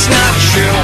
it's not true.